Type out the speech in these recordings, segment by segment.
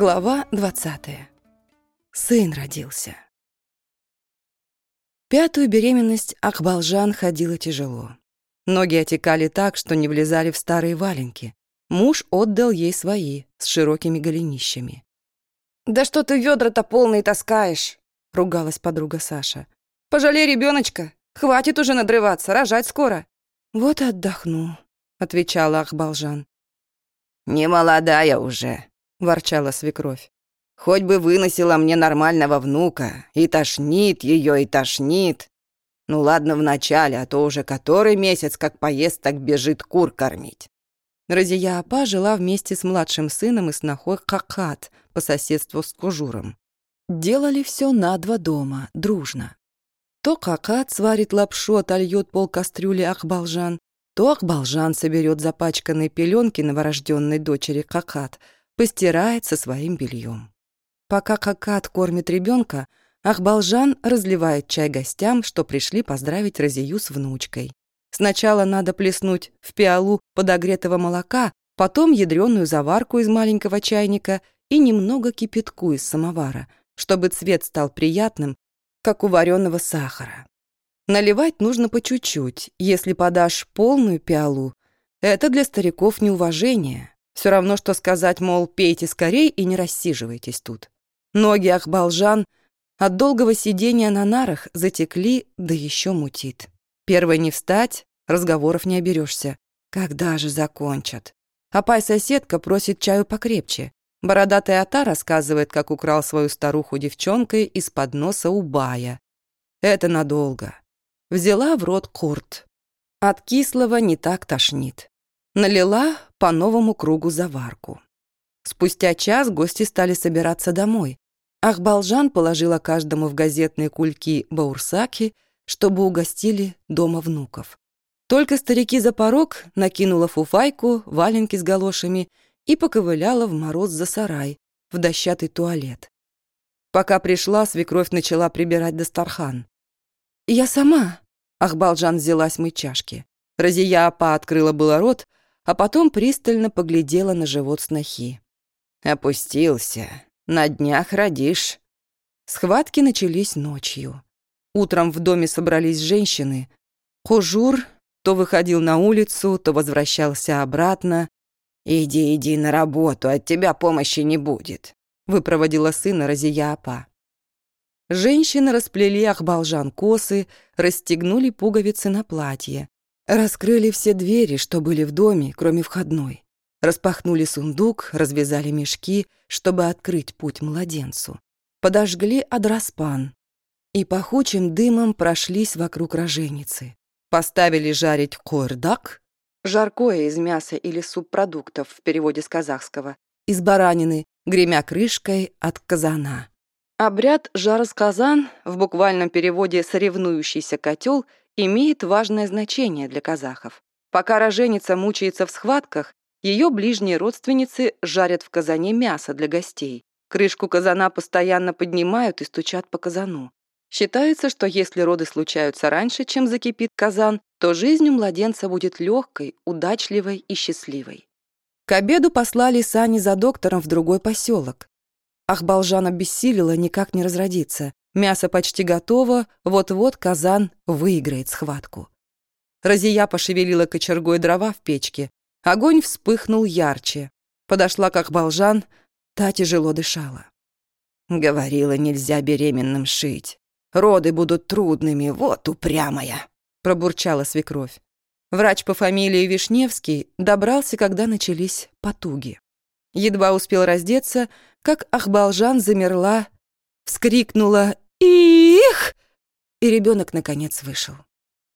Глава 20. Сын родился. Пятую беременность Акбалжан ходила тяжело. Ноги отекали так, что не влезали в старые валенки. Муж отдал ей свои, с широкими голенищами. «Да что ты ведра-то полные таскаешь?» — ругалась подруга Саша. «Пожалей ребеночка. Хватит уже надрываться, рожать скоро». «Вот отдохну», — отвечала Ахбалжан. «Не молодая уже», — ворчала свекровь. «Хоть бы выносила мне нормального внука, и тошнит ее, и тошнит. Ну ладно вначале, а то уже который месяц как поест, так бежит кур кормить». Разия Апа жила вместе с младшим сыном и снохой Какат по соседству с Кужуром. Делали все на два дома, дружно. То Какат сварит лапшу, отольет пол кастрюли Ахбалжан, то Ахбалжан соберет запачканные пеленки новорожденной дочери Какат — постирает со своим бельем. Пока Какат кормит ребенка, Ахбалжан разливает чай гостям, что пришли поздравить Разию с внучкой. Сначала надо плеснуть в пиалу подогретого молока, потом ядреную заварку из маленького чайника и немного кипятку из самовара, чтобы цвет стал приятным, как у вареного сахара. Наливать нужно по чуть-чуть. Если подашь полную пиалу, это для стариков неуважение. Все равно, что сказать, мол, пейте скорей и не рассиживайтесь тут. Ноги Ахбалжан от долгого сидения на нарах затекли, да еще мутит. Первой не встать, разговоров не оберешься. Когда же закончат? Апай-соседка просит чаю покрепче. Бородатый Ата рассказывает, как украл свою старуху девчонкой из-под носа у бая. Это надолго. Взяла в рот курт. От кислого не так тошнит. Налила по новому кругу заварку. Спустя час гости стали собираться домой. Ахбалжан положила каждому в газетные кульки баурсаки, чтобы угостили дома внуков. Только старики за порог накинула фуфайку, валенки с галошами и поковыляла в мороз за сарай, в дощатый туалет. Пока пришла, свекровь начала прибирать дастархан. «Я сама», — Ахбалжан взялась мыть чашки. Разия Апа открыла было рот, а потом пристально поглядела на живот снохи. «Опустился. На днях родишь». Схватки начались ночью. Утром в доме собрались женщины. Хужур то выходил на улицу, то возвращался обратно. «Иди, иди на работу, от тебя помощи не будет», — выпроводила сына Разия. Женщины расплели ахбалжан косы, расстегнули пуговицы на платье. Раскрыли все двери, что были в доме, кроме входной. Распахнули сундук, развязали мешки, чтобы открыть путь младенцу. Подожгли адраспан. И пахучим дымом прошлись вокруг роженицы. Поставили жарить койрдак, жаркое из мяса или субпродуктов в переводе с казахского, из баранины, гремя крышкой от казана. Обряд жаросказан, в буквальном переводе «соревнующийся котел», имеет важное значение для казахов. Пока роженица мучается в схватках, ее ближние родственницы жарят в казане мясо для гостей. Крышку казана постоянно поднимают и стучат по казану. Считается, что если роды случаются раньше, чем закипит казан, то жизнь у младенца будет легкой, удачливой и счастливой. К обеду послали сани за доктором в другой поселок. Ахбалжан обессилила никак не разродиться. Мясо почти готово, вот-вот казан выиграет схватку. Разия пошевелила кочергой дрова в печке. Огонь вспыхнул ярче. Подошла как болжан, та тяжело дышала. «Говорила, нельзя беременным шить. Роды будут трудными, вот упрямая», — пробурчала свекровь. Врач по фамилии Вишневский добрался, когда начались потуги. Едва успел раздеться, как Ахбалжан замерла вскрикнула «Их!» И ребенок наконец вышел.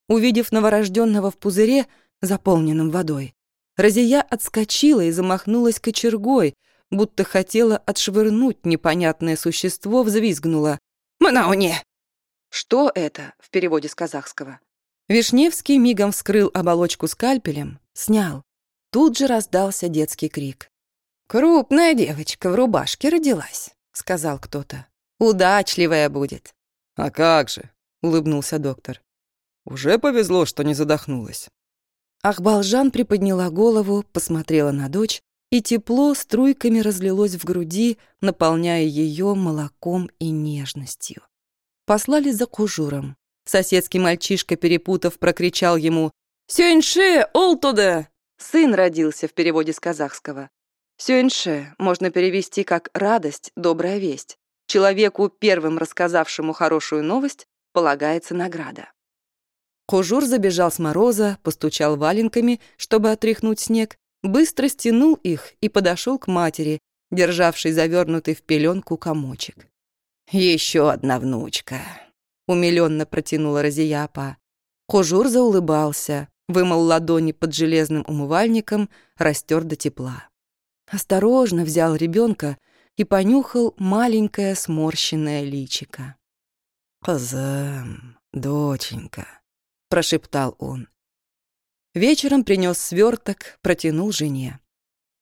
Увидев новорожденного в пузыре, заполненном водой, Разия отскочила и замахнулась кочергой, будто хотела отшвырнуть непонятное существо, взвизгнула. «Манауне!» «Что это?» в переводе с казахского. Вишневский мигом вскрыл оболочку скальпелем, снял. Тут же раздался детский крик. «Крупная девочка в рубашке родилась», — сказал кто-то. Удачливая будет». «А как же?» — улыбнулся доктор. «Уже повезло, что не задохнулась». Ахбалжан приподняла голову, посмотрела на дочь, и тепло струйками разлилось в груди, наполняя ее молоком и нежностью. Послали за кужуром. Соседский мальчишка, перепутав, прокричал ему «Сюэньше, олтуде!» Сын родился в переводе с казахского. Сюэньше можно перевести как «радость, добрая весть». Человеку, первым рассказавшему хорошую новость, полагается награда. Кужур забежал с мороза, постучал валенками, чтобы отряхнуть снег, быстро стянул их и подошел к матери, державшей завернутый в пеленку комочек. «Еще одна внучка», — умиленно протянула Розияпа. Кужур заулыбался, вымыл ладони под железным умывальником, растер до тепла. Осторожно взял ребенка и понюхал маленькое сморщенное личико. «Казам, доченька», — прошептал он. Вечером принес сверток, протянул жене.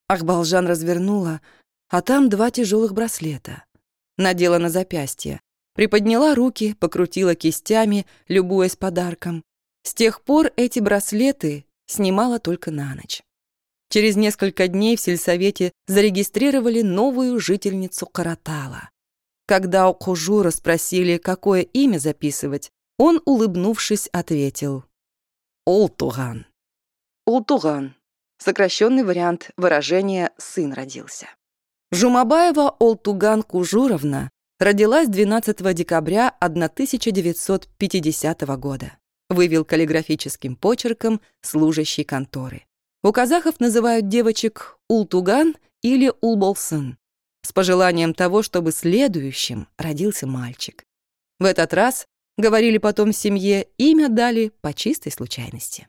Ахбалжан развернула, а там два тяжелых браслета. Надела на запястье, приподняла руки, покрутила кистями, любуясь подарком. С тех пор эти браслеты снимала только на ночь. Через несколько дней в сельсовете зарегистрировали новую жительницу Каратала. Когда у Кужура спросили, какое имя записывать, он, улыбнувшись, ответил «Олтуган». Ултуган. Сокращенный вариант выражения «сын родился». Жумабаева Олтуган Кужуровна родилась 12 декабря 1950 года. Вывел каллиграфическим почерком служащий конторы. У казахов называют девочек Ултуган или Улболсын с пожеланием того, чтобы следующим родился мальчик. В этот раз, говорили потом семье, имя дали по чистой случайности.